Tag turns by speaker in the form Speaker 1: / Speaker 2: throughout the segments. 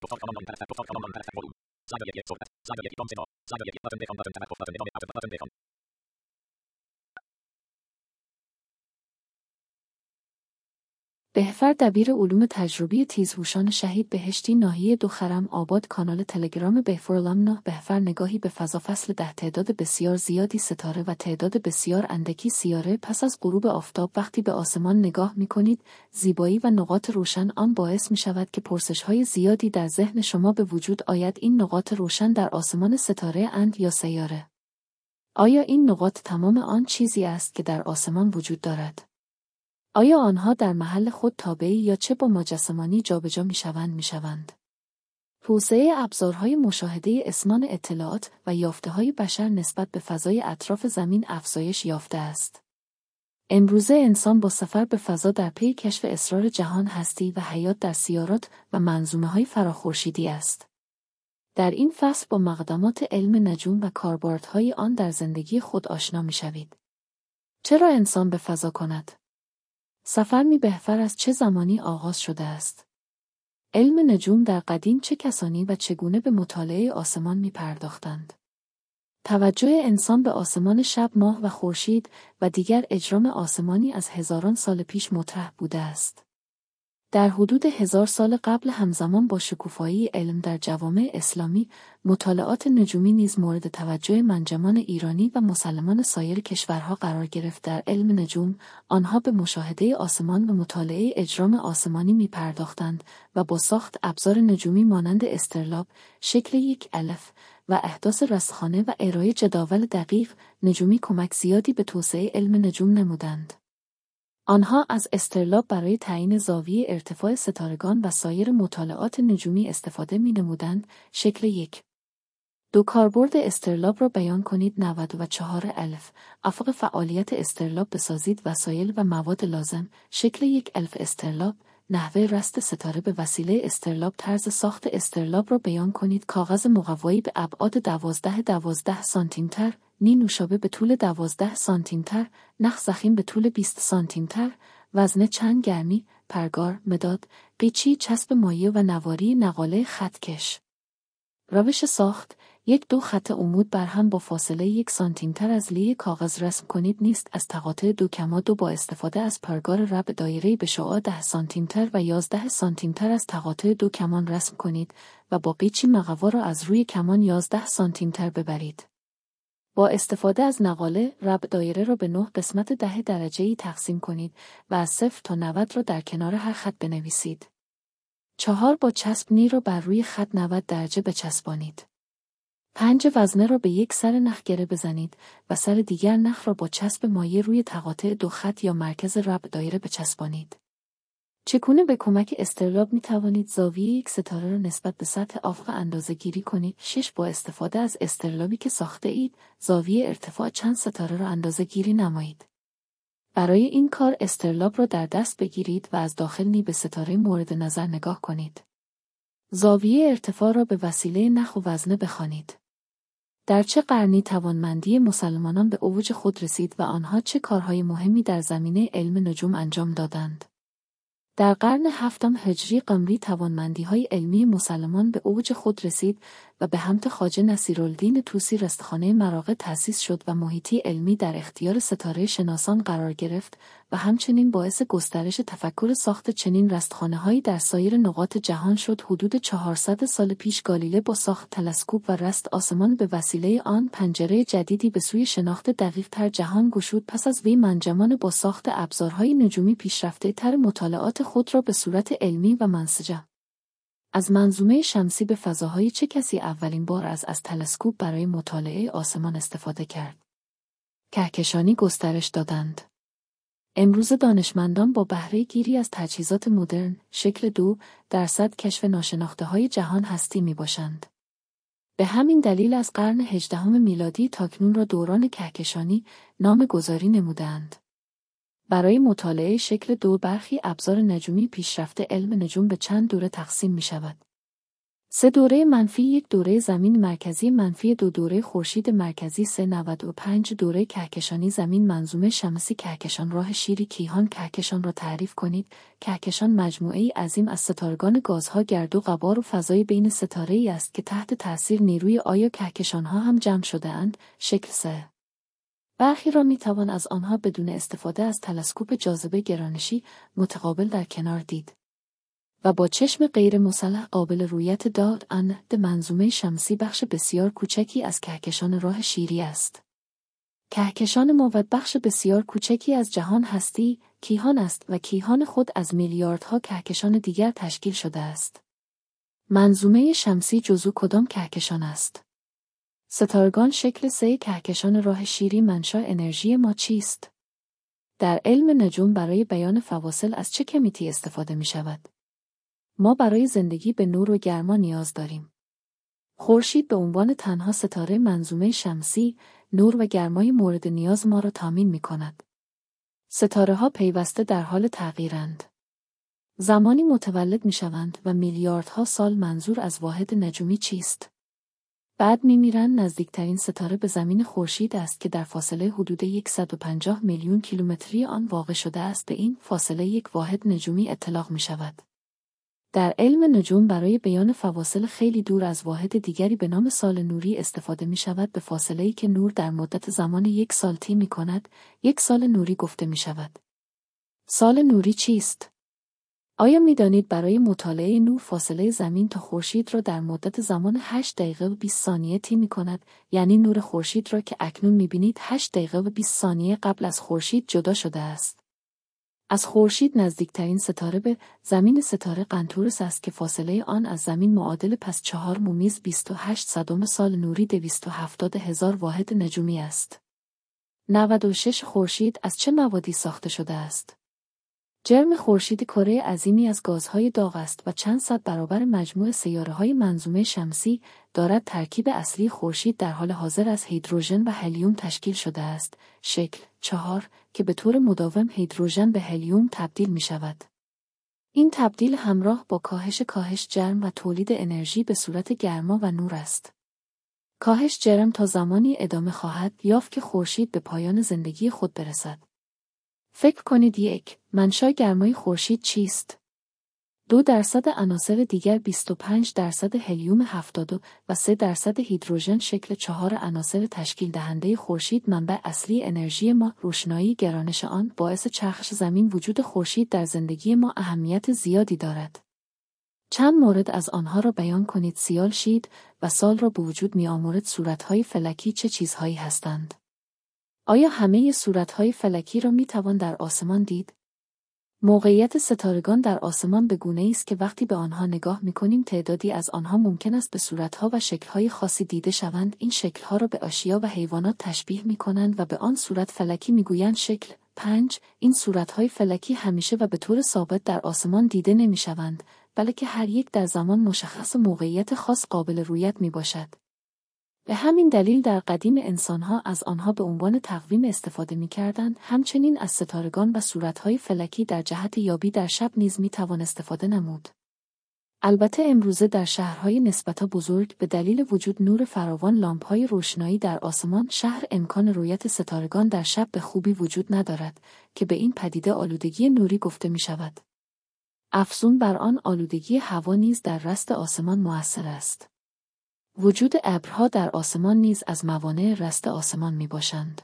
Speaker 1: Powtórz command,
Speaker 2: بهفر دبیر علوم تجربی تیزهوشان شهید بهشتی ناحیه دو آباد کانال تلگرام بهفرلامنا بهفر نگاهی به فضا فصل ده. تعداد بسیار زیادی ستاره و تعداد بسیار اندکی سیاره پس از غروب آفتاب وقتی به آسمان نگاه می کنید زیبایی و نقاط روشن آن باعث می شود که پرسش های زیادی در ذهن شما به وجود آید این نقاط روشن در آسمان ستاره اند یا سیاره. آیا این نقاط تمام آن چیزی است که در آسمان وجود دارد؟ آیا آنها در محل خود تابعی یا چه با مجسمانی جابجا می‌شوند می‌شوند؟ توسعه ابزارهای مشاهده اسمان اطلاعات و یافته های بشر نسبت به فضای اطراف زمین افزایش یافته است. امروزه انسان با سفر به فضا در پی کشف اسرار جهان هستی و حیات در سیارات و منظومه های فراخورشیدی است. در این فصل با مقدمات علم نجوم و کاربردهای آن در زندگی خود آشنا می شوید. چرا انسان به فضا کند؟ سفر می بهتر از چه زمانی آغاز شده است. علم نجوم در قدیم چه کسانی و چگونه به مطالعه آسمان می پرداختند. توجه انسان به آسمان شب ماه و خورشید و دیگر اجرام آسمانی از هزاران سال پیش مطرح بوده است. در حدود هزار سال قبل همزمان با شکوفایی علم در جوامع اسلامی، مطالعات نجومی نیز مورد توجه منجمان ایرانی و مسلمان سایر کشورها قرار گرفت در علم نجوم، آنها به مشاهده آسمان و مطالعه اجرام آسمانی می پرداختند و با ساخت ابزار نجومی مانند استرلاب، شکل یک الف و احداث رستخانه و ارائه جداول دقیق نجومی کمک زیادی به توسعه علم نجوم نمودند. آنها از استرلاب برای تعیین زاویه ارتفاع ستارگان و سایر مطالعات نجومی استفاده می نمودند. شکل یک. دو کاربرد استرلاب را بیان کنید 94 الف. افق فعالیت استرلاب بسازید وسایل و مواد لازم. شکل یک الف استرلاب. نحوه رست ستاره به وسیله استرلاب طرز ساخت استرلاب را بیان کنید. کاغذ مقوایی به ابعاد دوازده دوازده سانتیمتر. نی نوشابه به طول دوازده سانتیمتر نخ زخیم به طول 20 سانتیمتر وزنه چند گرمی پرگار مداد قیچی چسب مایه و نواری نقاله خطکش روش ساخت یک دو خط عمود بر هم با فاصله یک سانتیمتر از لی کاغذ رسم کنید نیست از تقاطع دو کما دو با استفاده از پرگار رب دایره به شعاع ده سانتیمتر و یازده سانتیمتر از تقاطع دو کمان رسم کنید و با قیچی مقوا را از روی کمان یازده سانتیمتر ببرید. با استفاده از نقاله رب دایره را به نه قسمت ده درجه ای تقسیم کنید و از صفر تا 90 را در کنار هر خط بنویسید. چهار با چسب نی را بر روی خط 90 درجه بچسبانید. پنج وزنه را به یک سر نخ گره بزنید و سر دیگر نخ را با چسب مایه روی تقاطع دو خط یا مرکز رب دایره بچسبانید. چکونه به کمک استرلاب می توانید زاویه یک ستاره را نسبت به سطح افق اندازه گیری کنید. شش با استفاده از استرلابی که ساخته اید، زاویه ارتفاع چند ستاره را اندازه گیری نمایید. برای این کار استرلاب را در دست بگیرید و از داخل نی به ستاره مورد نظر نگاه کنید. زاویه ارتفاع را به وسیله نخ و وزنه بخوانید. در چه قرنی توانمندی مسلمانان به اوج خود رسید و آنها چه کارهای مهمی در زمینه علم نجوم انجام دادند؟ در قرن هفتم هجری قمری توانمندی های علمی مسلمان به اوج خود رسید و به همت خاجه نصیرالدین توسی رستخانه مراغه تأسیس شد و محیطی علمی در اختیار ستاره شناسان قرار گرفت و همچنین باعث گسترش تفکر ساخت چنین رستخانه هایی در سایر نقاط جهان شد. حدود 400 سال پیش گالیله با ساخت تلسکوپ و رست آسمان به وسیله آن پنجره جدیدی به سوی شناخت دقیق تر جهان گشود. پس از وی منجمان با ساخت ابزارهای نجومی پیشرفته تر مطالعات خود را به صورت علمی و منسجم از منظومه شمسی به فضاهای چه کسی اولین بار از از تلسکوپ برای مطالعه آسمان استفاده کرد؟ کهکشانی گسترش دادند. امروز دانشمندان با بهره گیری از تجهیزات مدرن شکل دو درصد کشف ناشناخته های جهان هستی می باشند. به همین دلیل از قرن هجدهم میلادی تاکنون را دوران کهکشانی نام گذاری نمودند. برای مطالعه شکل دو برخی ابزار نجومی پیشرفته علم نجوم به چند دوره تقسیم می شود. سه دوره منفی یک دوره زمین مرکزی منفی دو دوره خورشید مرکزی سه نود و پنج دوره کهکشانی زمین منظومه شمسی کهکشان راه شیری کیهان کهکشان را تعریف کنید کهکشان مجموعه ای عظیم از ستارگان گازها گرد و غبار و فضای بین ستاره ای است که تحت تاثیر نیروی آیا کهکشان ها هم جمع شده اند شکل سه برخی را می توان از آنها بدون استفاده از تلسکوپ جاذبه گرانشی متقابل در کنار دید و با چشم غیر مسلح قابل رویت داد ان منظومه شمسی بخش بسیار کوچکی از کهکشان راه شیری است. کهکشان ما و بخش بسیار کوچکی از جهان هستی کیهان است و کیهان خود از میلیاردها کهکشان دیگر تشکیل شده است. منظومه شمسی جزو کدام کهکشان است؟ ستارگان شکل سه کهکشان راه شیری منشا انرژی ما چیست؟ در علم نجوم برای بیان فواصل از چه کمیتی استفاده می شود؟ ما برای زندگی به نور و گرما نیاز داریم. خورشید به عنوان تنها ستاره منظومه شمسی، نور و گرمای مورد نیاز ما را تامین می کند. ستاره ها پیوسته در حال تغییرند. زمانی متولد می شوند و میلیاردها سال منظور از واحد نجومی چیست؟ بعد میرند نزدیکترین ستاره به زمین خورشید است که در فاصله حدود 150 میلیون کیلومتری آن واقع شده است به این فاصله یک واحد نجومی اطلاق می شود. در علم نجوم برای بیان فواصل خیلی دور از واحد دیگری به نام سال نوری استفاده می شود به فاصله که نور در مدت زمان یک سال تی می کند یک سال نوری گفته می شود. سال نوری چیست؟ آیا می دانید برای مطالعه نور فاصله زمین تا خورشید را در مدت زمان 8 دقیقه و 20 ثانیه تی می کند یعنی نور خورشید را که اکنون می بینید 8 دقیقه و 20 ثانیه قبل از خورشید جدا شده است. از خورشید نزدیکترین ستاره به زمین ستاره قنتورس است که فاصله آن از زمین معادل پس چهار مومیز 28 صدم سال نوری 270 هزار واحد نجومی است. 96 خورشید از چه موادی ساخته شده است؟ جرم خورشید کره عظیمی از گازهای داغ است و چند صد برابر مجموع سیاره های منظومه شمسی دارد ترکیب اصلی خورشید در حال حاضر از هیدروژن و هلیوم تشکیل شده است. شکل چهار که به طور مداوم هیدروژن به هلیوم تبدیل می شود. این تبدیل همراه با کاهش کاهش جرم و تولید انرژی به صورت گرما و نور است. کاهش جرم تا زمانی ادامه خواهد یافت که خورشید به پایان زندگی خود برسد. فکر کنید یک منشا گرمای خورشید چیست؟ دو درصد عناصر دیگر 25 درصد هلیوم 72 و 3 درصد هیدروژن شکل چهار عناصر تشکیل دهنده خورشید منبع اصلی انرژی ما روشنایی گرانش آن باعث چرخش زمین وجود خورشید در زندگی ما اهمیت زیادی دارد. چند مورد از آنها را بیان کنید سیال شید و سال را به وجود می آمورد صورتهای فلکی چه چیزهایی هستند. آیا همه صورتهای فلکی را می توان در آسمان دید؟ موقعیت ستارگان در آسمان به گونه است که وقتی به آنها نگاه می کنیم تعدادی از آنها ممکن است به صورتها و شکلهای خاصی دیده شوند این شکلها را به آشیا و حیوانات تشبیه می کنند و به آن صورت فلکی می گویند شکل پنج این صورتهای فلکی همیشه و به طور ثابت در آسمان دیده نمی شوند بلکه هر یک در زمان مشخص موقعیت خاص قابل رویت می باشد. به همین دلیل در قدیم انسانها از آنها به عنوان تقویم استفاده می کردن. همچنین از ستارگان و صورتهای فلکی در جهت یابی در شب نیز می توان استفاده نمود. البته امروزه در شهرهای نسبتا بزرگ به دلیل وجود نور فراوان لامپهای روشنایی در آسمان شهر امکان رویت ستارگان در شب به خوبی وجود ندارد که به این پدیده آلودگی نوری گفته می شود. افزون بر آن آلودگی هوا نیز در رست آسمان موثر است. وجود ابرها در آسمان نیز از موانع رست آسمان می باشند.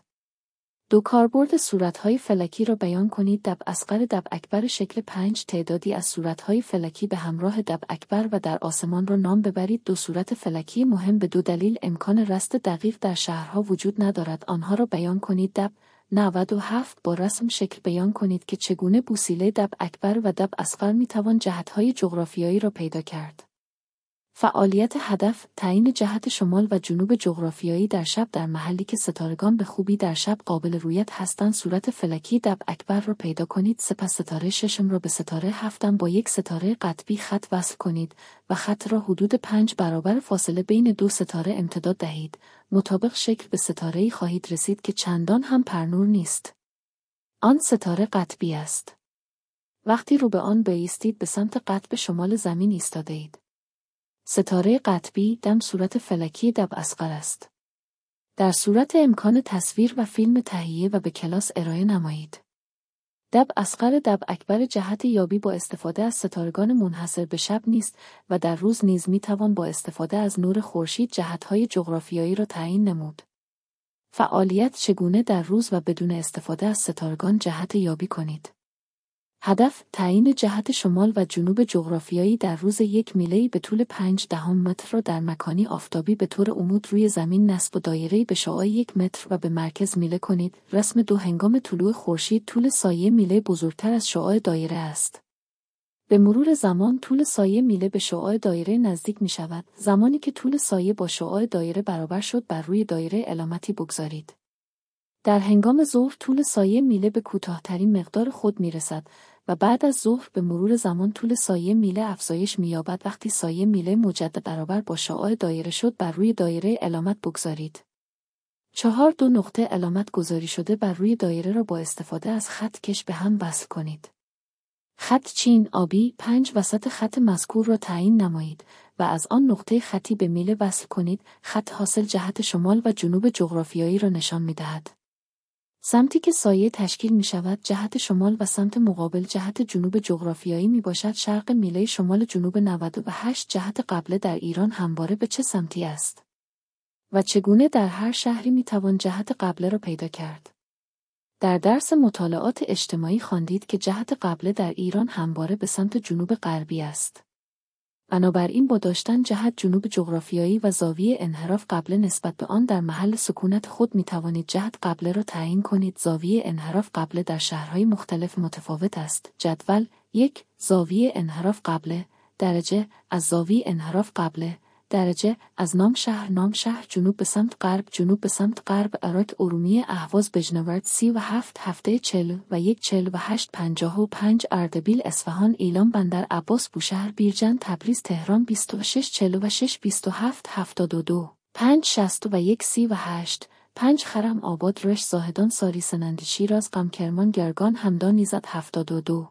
Speaker 2: دو کاربرد صورتهای فلکی را بیان کنید. دب اسقر دب اکبر شکل پنج تعدادی از صورتهای فلکی به همراه دب اکبر و در آسمان را نام ببرید. دو صورت فلکی مهم به دو دلیل. امکان رست دقیق در شهرها وجود ندارد. آنها را بیان کنید. دب 97 با رسم شکل بیان کنید که چگونه بوسیله دب اکبر و دب اسقر می توان جهتهای جغرافیایی را پیدا کرد. فعالیت هدف تعیین جهت شمال و جنوب جغرافیایی در شب در محلی که ستارگان به خوبی در شب قابل رویت هستند صورت فلکی دب اکبر را پیدا کنید. سپس ستاره ششم را به ستاره هفتم با یک ستاره قطبی خط وصل کنید و خط را حدود پنج برابر فاصله بین دو ستاره امتداد دهید. مطابق شکل به ستاره خواهید رسید که چندان هم پرنور نیست. آن ستاره قطبی است. وقتی رو به آن بایستید به سمت قطب شمال زمین ایستاده اید ستاره قطبی دم صورت فلکی دب اسقر است. در صورت امکان تصویر و فیلم تهیه و به کلاس ارائه نمایید. دب اسقر دب اکبر جهت یابی با استفاده از ستارگان منحصر به شب نیست و در روز نیز می توان با استفاده از نور خورشید جهتهای جغرافیایی را تعیین نمود. فعالیت چگونه در روز و بدون استفاده از ستارگان جهت یابی کنید. هدف تعیین جهت شمال و جنوب جغرافیایی در روز یک میله به طول پنج دهم متر را در مکانی آفتابی به طور عمود روی زمین نصب و دایره به شعاع یک متر و به مرکز میله کنید. رسم دو هنگام طلوع خورشید طول سایه میله بزرگتر از شعاع دایره است. به مرور زمان طول سایه میله به شعاع دایره نزدیک می شود. زمانی که طول سایه با شعاع دایره برابر شد بر روی دایره علامتی بگذارید. در هنگام ظهر طول سایه میله به کوتاهترین مقدار خود می رسد و بعد از ظهر به مرور زمان طول سایه میله افزایش می‌یابد وقتی سایه میله مجدد برابر با شعاع دایره شد بر روی دایره علامت بگذارید. چهار دو نقطه علامت گذاری شده بر روی دایره را با استفاده از خط کش به هم وصل کنید. خط چین آبی پنج وسط خط مذکور را تعیین نمایید و از آن نقطه خطی به میله وصل کنید خط حاصل جهت شمال و جنوب جغرافیایی را نشان می دهد. سمتی که سایه تشکیل می شود جهت شمال و سمت مقابل جهت جنوب جغرافیایی می باشد شرق میله شمال جنوب 98 جهت قبله در ایران همواره به چه سمتی است؟ و چگونه در هر شهری می توان جهت قبله را پیدا کرد؟ در درس مطالعات اجتماعی خواندید که جهت قبله در ایران همواره به سمت جنوب غربی است. بنابراین با داشتن جهت جنوب جغرافیایی و زاویه انحراف قبله نسبت به آن در محل سکونت خود می توانید جهت قبله را تعیین کنید. زاویه انحراف قبله در شهرهای مختلف متفاوت است. جدول یک زاویه انحراف قبله درجه از زاویه انحراف قبله درجه از نام شهر نام شهر جنوب به سمت غرب جنوب به سمت غرب ارات ارومیه اهواز بجنورد سی و هفت هفته چل و یک چل و هشت پنجاه و پنج اردبیل اصفهان ایلام بندر عباس بوشهر بیرجن تبریز تهران بیست و شش چل و شش بیست و هفت هفتاد و دو پنج شست و یک سی و هشت پنج خرم آباد رش زاهدان ساری سنندی شیراز غم کرمان گرگان همدان نیزد هفتاد و دو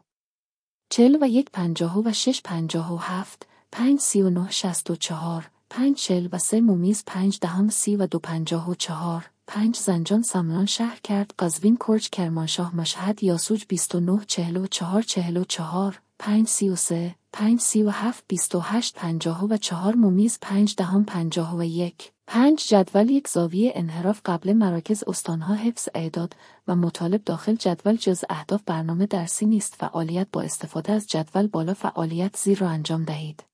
Speaker 2: چل و یک پنجاه و شش پنجاه و هفت پنج سی و نه شست و چهار پنج چل و سه مومیز پنج دهم سی و دو پنجاه و چهار. پنج زنجان سمنان شهر کرد قزوین کرج کرمانشاه مشهد یاسوج بیست و نه چهل و چهار چهل و چهار. پنج سی و سه پنج مومیز پنج دهم پنجاه و یک. پنج جدول یک زاویه انحراف قبل مراکز استانها حفظ اعداد و مطالب داخل جدول جز اهداف برنامه درسی نیست. فعالیت با استفاده از جدول بالا فعالیت زیر را انجام دهید.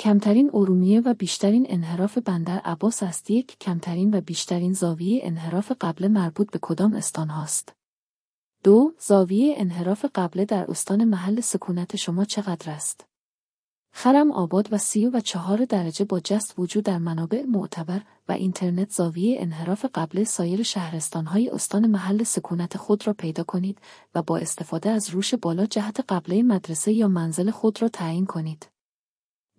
Speaker 2: کمترین ارومیه و بیشترین انحراف بندر عباس است یک کمترین و بیشترین زاویه انحراف قبل مربوط به کدام استان هاست. دو زاویه انحراف قبله در استان محل سکونت شما چقدر است؟ خرم آباد و سی و چهار درجه با جست وجود در منابع معتبر و اینترنت زاویه انحراف قبل سایر شهرستانهای استان محل سکونت خود را پیدا کنید و با استفاده از روش بالا جهت قبله مدرسه یا منزل خود را تعیین کنید.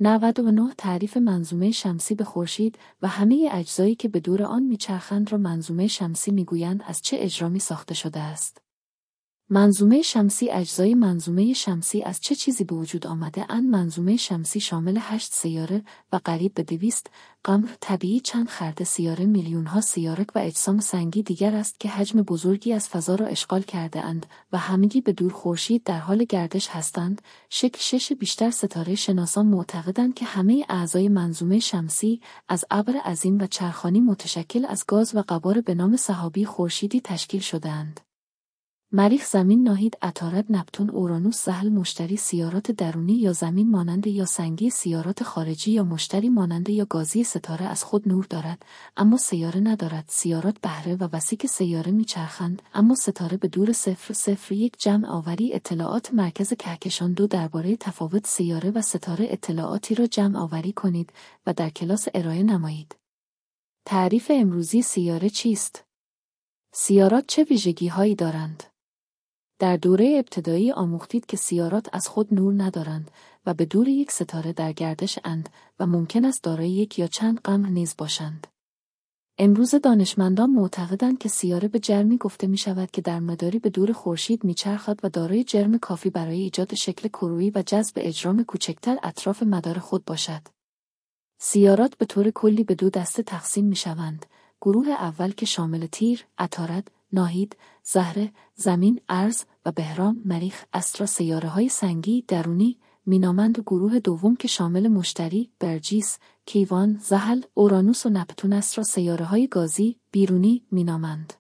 Speaker 2: 99 تعریف منظومه شمسی به خورشید و همه اجزایی که به دور آن میچرخند را منظومه شمسی می‌گویند از چه اجرامی ساخته شده است. منظومه شمسی اجزای منظومه شمسی از چه چیزی به وجود آمده؟ اند منظومه شمسی شامل هشت سیاره و قریب به دویست. قمر طبیعی چند خرد سیاره میلیون ها سیارک و اجسام سنگی دیگر است که حجم بزرگی از فضا را اشغال کرده اند و همگی به دور خورشید در حال گردش هستند. شکل شش بیشتر ستاره شناسان معتقدند که همه اعضای منظومه شمسی از ابر عظیم و چرخانی متشکل از گاز و قبار به نام صحابی خورشیدی تشکیل شدهاند. مریخ زمین ناهید عطارد نپتون اورانوس زحل مشتری سیارات درونی یا زمین مانند یا سنگی سیارات خارجی یا مشتری مانند یا گازی ستاره از خود نور دارد اما سیاره ندارد. سیارات بهره و وسیک سیاره میچرخند اما ستاره به دور صفر صفر یک جمع آوری اطلاعات مرکز کهکشان دو درباره تفاوت سیاره و ستاره اطلاعاتی را جمع آوری کنید و در کلاس ارائه نمایید. تعریف امروزی سیاره چیست؟ سیارات چه ویژگی هایی دارند؟ در دوره ابتدایی آموختید که سیارات از خود نور ندارند و به دور یک ستاره در گردش اند و ممکن است دارای یک یا چند قمر نیز باشند. امروز دانشمندان معتقدند که سیاره به جرمی گفته می شود که در مداری به دور خورشید میچرخد و دارای جرم کافی برای ایجاد شکل کروی و جذب اجرام کوچکتر اطراف مدار خود باشد. سیارات به طور کلی به دو دسته تقسیم می شوند. گروه اول که شامل تیر، عطارد، ناهید، زهره، زمین، ارز و بهرام، مریخ، استرا سیاره های سنگی، درونی، مینامند و گروه دوم که شامل مشتری، برجیس، کیوان، زحل، اورانوس و نپتون است را سیاره های گازی، بیرونی، مینامند.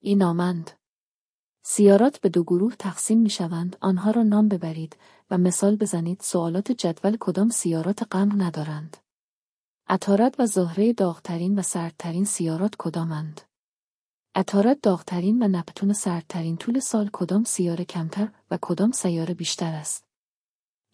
Speaker 2: اینامند. سیارات به دو گروه تقسیم می شوند، آنها را نام ببرید و مثال بزنید سوالات جدول کدام سیارات قمر ندارند. عطارد و زهره داغترین و سردترین سیارات کدامند؟ عطارد داغترین و نپتون سردترین طول سال کدام سیاره کمتر و کدام سیاره بیشتر است؟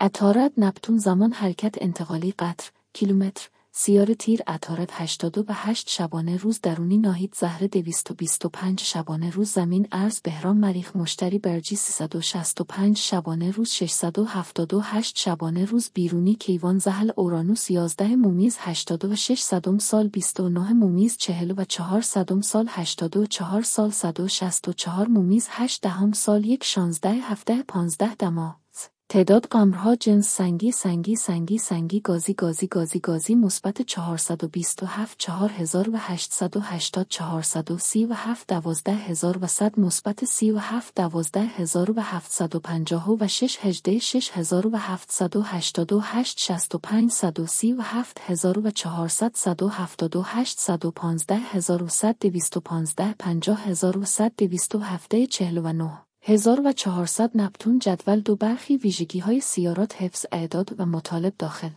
Speaker 2: عطارد نپتون زمان حرکت انتقالی قطر کیلومتر سیار تیر عطارد 88 شبانه روز درونی ناهید زهر 225 شبانه روز زمین ارز بهرام مریخ مشتری برجی 365 شبانه روز 678 شبانه روز بیرونی کیوان زحل اورانوس 11 مومیز 86 صدم سال 29 مومیز 44 صدم سال 84 سال 164 مومیز 8 دهم سال 1 16 هفته 15 دما تعداد قمرها جنس سنگی سنگی سنگی سنگی گازی گازی گازی گازی مثبت 427 4880 437 12100 مثبت 37 12750 و 6 18 6788 65 137 1400 178 115 1100 215 50100 207 49 1400 نپتون جدول دو برخی ویژگی های سیارات حفظ اعداد و مطالب داخل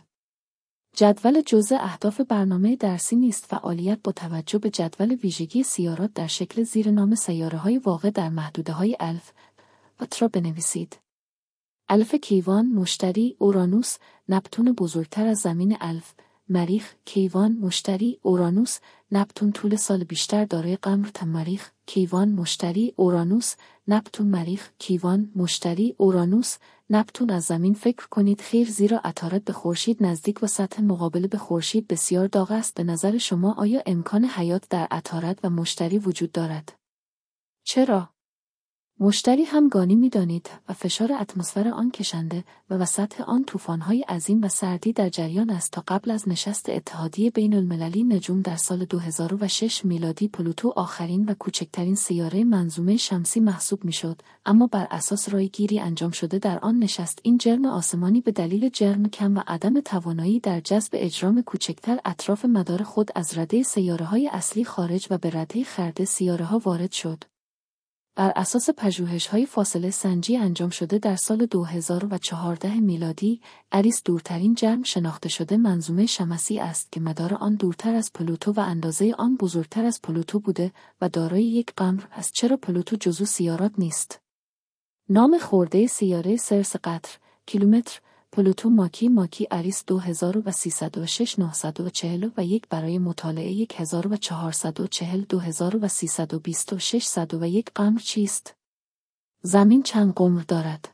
Speaker 2: جدول جزء اهداف برنامه درسی نیست فعالیت با توجه به جدول ویژگی سیارات در شکل زیر نام سیاره های واقع در محدوده های الف و ترا بنویسید. الف کیوان، مشتری، اورانوس، نپتون بزرگتر از زمین الف، مریخ، کیوان، مشتری، اورانوس، نپتون طول سال بیشتر دارای قمر تا مریخ، کیوان، مشتری، اورانوس، نپتون مریخ، کیوان، مشتری، اورانوس، نپتون از زمین فکر کنید خیر زیرا عطارد به خورشید نزدیک و سطح مقابل به خورشید بسیار داغ است به نظر شما آیا امکان حیات در عطارد و مشتری وجود دارد؟ چرا؟ مشتری هم گانی می‌دانید و فشار اتمسفر آن کشنده و وسط آن طوفان‌های عظیم و سردی در جریان است تا قبل از نشست اتحادیه بین المللی نجوم در سال 2006 میلادی پلوتو آخرین و کوچکترین سیاره منظومه شمسی محسوب می‌شد. اما بر اساس گیری انجام شده در آن نشست این جرم آسمانی به دلیل جرم کم و عدم توانایی در جذب اجرام کوچکتر اطراف مدار خود از رده سیاره های اصلی خارج و به رده خرده سیاره ها وارد شد. بر اساس های فاصله سنجی انجام شده در سال 2014 میلادی، اریس دورترین جرم شناخته شده منظومه شمسی است که مدار آن دورتر از پلوتو و اندازه آن بزرگتر از پلوتو بوده و دارای یک قمر است چرا پلوتو جزو سیارات نیست. نام خورده سیاره سرس قطر، کیلومتر، پلوتو ماکی ماکی اریس 2306 940 و یک برای مطالعه 1440 2326 و یک قمر چیست؟ زمین چند قمر دارد؟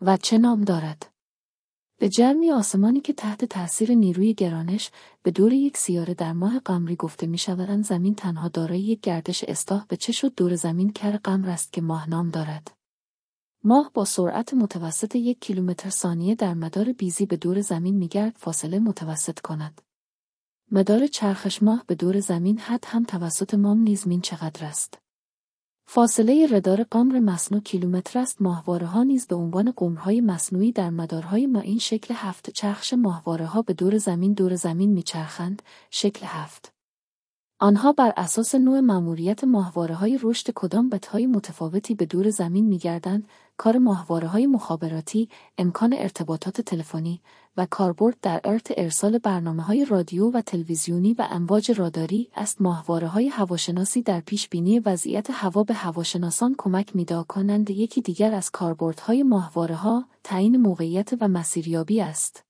Speaker 2: و چه نام دارد؟ به جرمی آسمانی که تحت تاثیر نیروی گرانش به دور یک سیاره در ماه قمری گفته می شود زمین تنها دارای یک گردش استاه به چه شد دور زمین کر قمر است که ماه نام دارد. ماه با سرعت متوسط یک کیلومتر ثانیه در مدار بیزی به دور زمین میگرد فاصله متوسط کند. مدار چرخش ماه به دور زمین حد هم توسط مام نیز مین چقدر است. فاصله ردار قمر مصنوع کیلومتر است ماهواره ها نیز به عنوان قمرهای مصنوعی در مدارهای ما این شکل هفت چرخش ماهواره ها به دور زمین دور زمین میچرخند شکل هفت آنها بر اساس نوع مأموریت ماهواره های رشد کدام های متفاوتی به دور زمین میگردند کار ماهواره های مخابراتی امکان ارتباطات تلفنی و کاربرد در ارت ارسال برنامه های رادیو و تلویزیونی و امواج راداری است ماهواره های هواشناسی در پیش بینی وضعیت هوا به هواشناسان کمک میدا کنند یکی دیگر از کاربردهای ماهواره ها تعیین موقعیت و مسیریابی است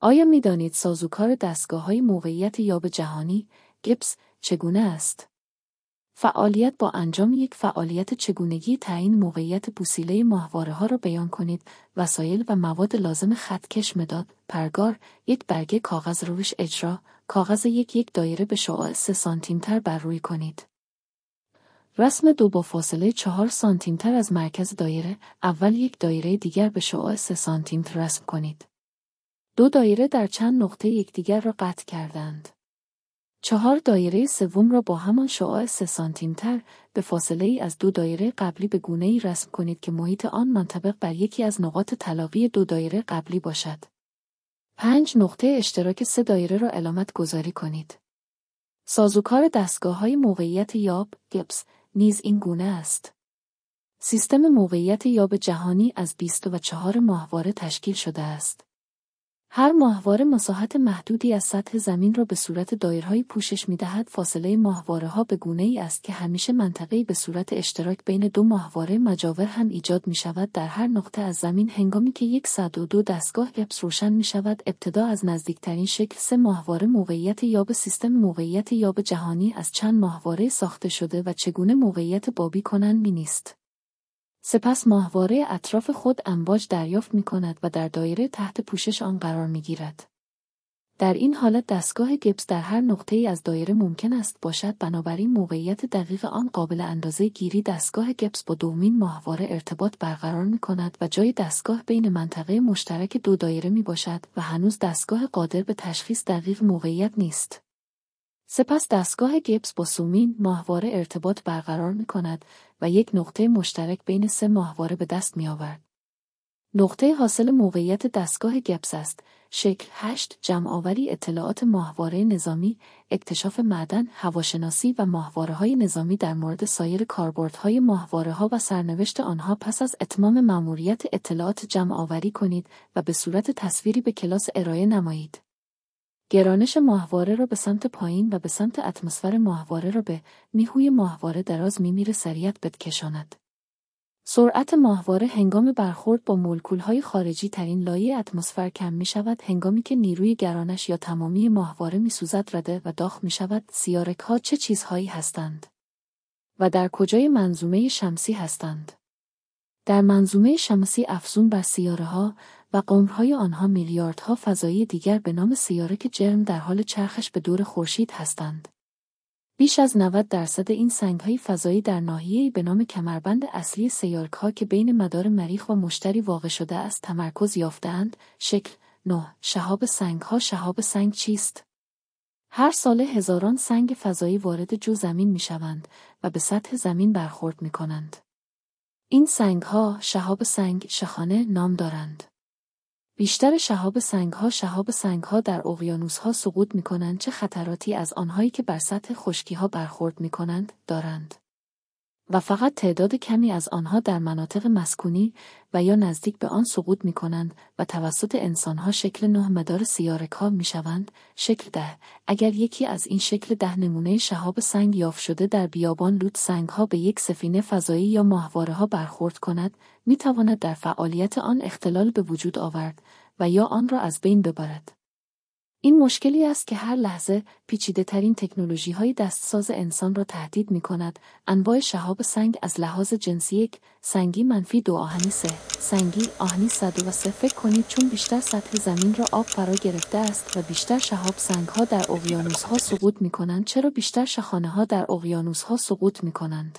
Speaker 2: آیا می‌دانید سازوکار دستگاه های موقعیت یاب جهانی گپس چگونه است؟ فعالیت با انجام یک فعالیت چگونگی تعیین موقعیت بوسیله ماهواره ها را بیان کنید. وسایل و مواد لازم خطکش مداد پرگار یک برگه کاغذ روش اجرا کاغذ یک یک دایره به شعاع سه سانتیمتر بر روی کنید. رسم دو با فاصله چهار سانتیمتر از مرکز دایره اول یک دایره دیگر به شعاع سه سانتیمتر رسم کنید. دو دایره در چند نقطه یکدیگر را قطع کردند. چهار دایره سوم را با همان شعاع سه سانتیمتر به فاصله ای از دو دایره قبلی به گونه ای رسم کنید که محیط آن منطبق بر یکی از نقاط طلاقی دو دایره قبلی باشد. پنج نقطه اشتراک سه دایره را علامت گذاری کنید. سازوکار دستگاه های موقعیت یاب گپس نیز این گونه است. سیستم موقعیت یاب جهانی از 24 ماهواره تشکیل شده است. هر ماهواره مساحت محدودی از سطح زمین را به صورت دایرهایی پوشش می دهد. فاصله ماهواره ها به گونه ای است که همیشه منطقه‌ای به صورت اشتراک بین دو ماهواره مجاور هم ایجاد می شود در هر نقطه از زمین هنگامی که یک صد و دو دستگاه گپس روشن می شود. ابتدا از نزدیکترین شکل سه ماهواره موقعیت یاب سیستم موقعیت یاب جهانی از چند ماهواره ساخته شده و چگونه موقعیت بابی کنند می نیست. سپس ماهواره اطراف خود امواج دریافت می کند و در دایره تحت پوشش آن قرار می گیرد. در این حالت دستگاه گبس در هر نقطه ای از دایره ممکن است باشد بنابراین موقعیت دقیق آن قابل اندازه گیری دستگاه گبس با دومین ماهواره ارتباط برقرار می کند و جای دستگاه بین منطقه مشترک دو دایره می باشد و هنوز دستگاه قادر به تشخیص دقیق موقعیت نیست. سپس دستگاه گبس با سومین ماهواره ارتباط برقرار می کند و یک نقطه مشترک بین سه ماهواره به دست می آورد. نقطه حاصل موقعیت دستگاه گبس است. شکل 8 جمعآوری اطلاعات ماهواره نظامی، اکتشاف معدن، هواشناسی و ماهواره های نظامی در مورد سایر کاربردهای ماهواره ها و سرنوشت آنها پس از اتمام مأموریت اطلاعات جمعآوری کنید و به صورت تصویری به کلاس ارائه نمایید. گرانش ماهواره را به سمت پایین و به سمت اتمسفر ماهواره را به میهوی ماهواره دراز میمیره سریعت بکشاند. سرعت ماهواره هنگام برخورد با های خارجی ترین لایه اتمسفر کم می شود هنگامی که نیروی گرانش یا تمامی ماهواره می سوزد رده و داغ می شود سیارک ها چه چیزهایی هستند و در کجای منظومه شمسی هستند. در منظومه شمسی افزون بر سیاره ها و قمرهای آنها میلیاردها فضایی دیگر به نام سیاره که جرم در حال چرخش به دور خورشید هستند. بیش از 90 درصد این سنگهای فضایی در ناحیه‌ای به نام کمربند اصلی سیارکها که بین مدار مریخ و مشتری واقع شده است تمرکز یافتهاند. شکل نه شهاب سنگها شهاب سنگ چیست؟ هر سال هزاران سنگ فضایی وارد جو زمین می شوند و به سطح زمین برخورد می کنند. این سنگها شهاب سنگ شخانه نام دارند. بیشتر شهاب سنگها شهاب سنگها در اقیانوسها سقوط می کنند چه خطراتی از آنهایی که بر سطح خشکیها برخورد می کنند دارند. و فقط تعداد کمی از آنها در مناطق مسکونی و یا نزدیک به آن سقوط می کنند و توسط انسانها شکل نه مدار سیارک ها می شوند. شکل ده اگر یکی از این شکل ده نمونه شهاب سنگ یافت شده در بیابان لود سنگ ها به یک سفینه فضایی یا ماهواره ها برخورد کند می تواند در فعالیت آن اختلال به وجود آورد و یا آن را از بین ببرد. این مشکلی است که هر لحظه پیچیده ترین تکنولوژی های دستساز انسان را تهدید می کند. انواع شهاب سنگ از لحاظ جنسی یک سنگی منفی دو آهنی سه سنگی آهنی صد و سه فکر کنید چون بیشتر سطح زمین را آب فرا گرفته است و بیشتر شهاب سنگ ها در اقیانوس ها سقوط می کنند چرا بیشتر شخانه ها در اقیانوس ها سقوط می کنند.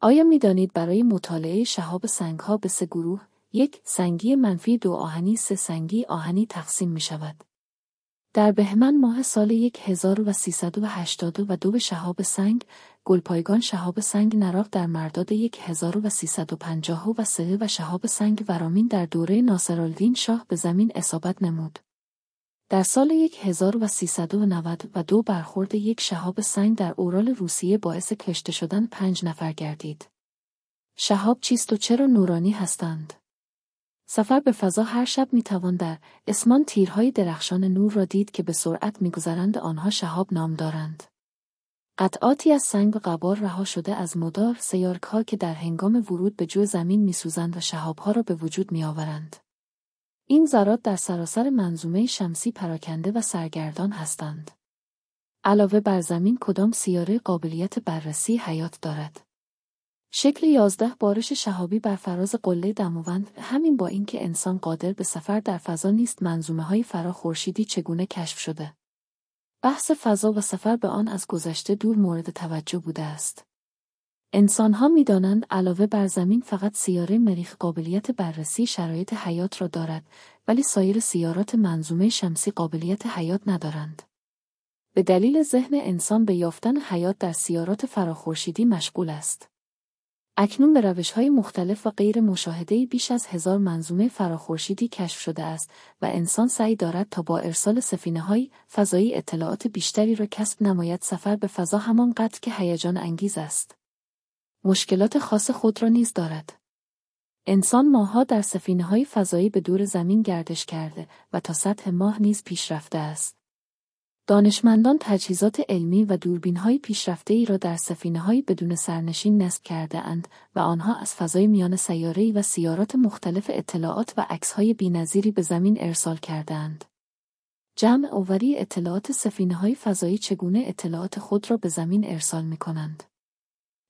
Speaker 2: آیا می دانید برای مطالعه شهاب سنگ ها به سه گروه یک سنگی منفی دو آهنی سه سنگی آهنی تقسیم می شود. در بهمن ماه سال 1382 به شهاب سنگ، گلپایگان شهاب سنگ نراق در مرداد 1350 و سه و شهاب سنگ ورامین در دوره ناصرالدین شاه به زمین اصابت نمود. در سال 1392 برخورد یک شهاب سنگ در اورال روسیه باعث کشته شدن پنج نفر گردید. شهاب چیست و چرا نورانی هستند؟ سفر به فضا هر شب می‌توان در اسمان تیرهای درخشان نور را دید که به سرعت میگذرند آنها شهاب نام دارند. قطعاتی از سنگ و قبار رها شده از مدار سیارک ها که در هنگام ورود به جو زمین میسوزند و شهابها را به وجود میآورند. این ذرات در سراسر منظومه شمسی پراکنده و سرگردان هستند. علاوه بر زمین کدام سیاره قابلیت بررسی حیات دارد. شکل یازده بارش شهابی بر فراز قله دماوند همین با اینکه انسان قادر به سفر در فضا نیست منظومه های فرا خورشیدی چگونه کشف شده بحث فضا و سفر به آن از گذشته دور مورد توجه بوده است انسانها می دانند علاوه بر زمین فقط سیاره مریخ قابلیت بررسی شرایط حیات را دارد ولی سایر سیارات منظومه شمسی قابلیت حیات ندارند. به دلیل ذهن انسان به یافتن حیات در سیارات فراخورشیدی مشغول است. اکنون به روش های مختلف و غیر مشاهده بیش از هزار منظومه فراخورشیدی کشف شده است و انسان سعی دارد تا با ارسال سفینه های فضایی اطلاعات بیشتری را کسب نماید سفر به فضا همان قدر که هیجان انگیز است. مشکلات خاص خود را نیز دارد. انسان ماها در سفینه های فضایی به دور زمین گردش کرده و تا سطح ماه نیز پیشرفته است. دانشمندان تجهیزات علمی و های پیشرفته ای را در سفینه های بدون سرنشین نصب کرده اند و آنها از فضای میان سیاره و سیارات مختلف اطلاعات و های بینظیری به زمین ارسال کرده اند. جمع اووری اطلاعات سفینه های فضایی چگونه اطلاعات خود را به زمین ارسال می کنند.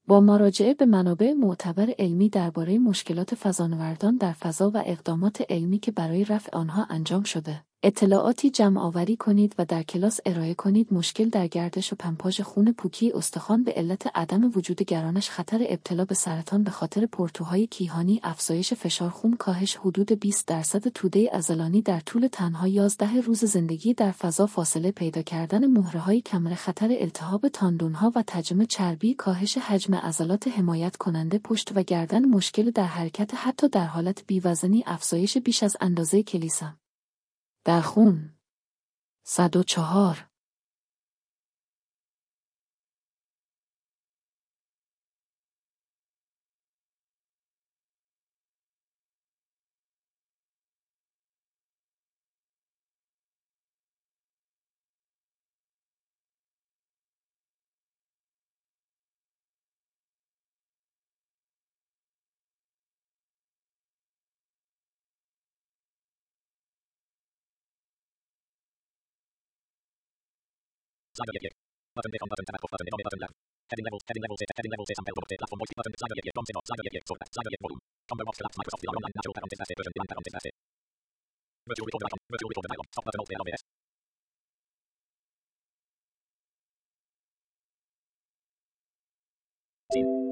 Speaker 2: با مراجعه به منابع معتبر علمی درباره مشکلات فضانوردان در فضا و اقدامات علمی که برای رفع آنها انجام شده اطلاعاتی جمع آوری کنید و در کلاس ارائه کنید مشکل در گردش و پمپاژ خون پوکی استخوان به علت عدم وجود گرانش خطر ابتلا به سرطان به خاطر پرتوهای کیهانی افزایش فشار خون کاهش حدود 20 درصد توده ازلانی در طول تنها 11 روز زندگی در فضا فاصله پیدا کردن مهره های کمر خطر التهاب تاندونها و تجمع چربی کاهش حجم عضلات حمایت کننده پشت و گردن مشکل در حرکت حتی در حالت بیوزنی افزایش بیش از اندازه کلیسم در خون. 104 Slider
Speaker 1: yet yet. Button become button tab button enome button left. Heading level, heading level, set, heading level, set, sample, box, platform, voice, button, slider, yet, yet, prompt, slider, yet, yet, sort, that slider, yet, volume. Combo box, collapse, Microsoft, VR, online, natural, pattern, test, asset, version, blind, pattern, test, asset. Virtual recorder icon, virtual recorder icon, stop button, alt, allow, yes. Scene.